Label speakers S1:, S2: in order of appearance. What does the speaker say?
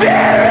S1: fear